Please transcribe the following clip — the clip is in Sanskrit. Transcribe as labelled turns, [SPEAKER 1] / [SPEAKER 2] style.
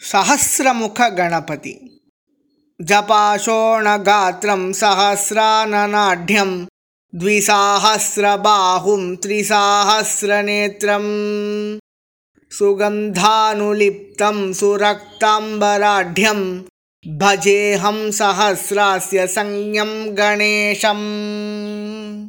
[SPEAKER 1] सहस्रमुखगणपति। जपाशोणगात्रं सहस्राननाढ्यं द्विसाहस्रबाहुं त्रिसाहस्रनेत्रं सुगन्धानुलिप्तं सुरक्ताम्बराढ्यं भजेऽहं सहस्रास्य संज्ञं गणेशम्।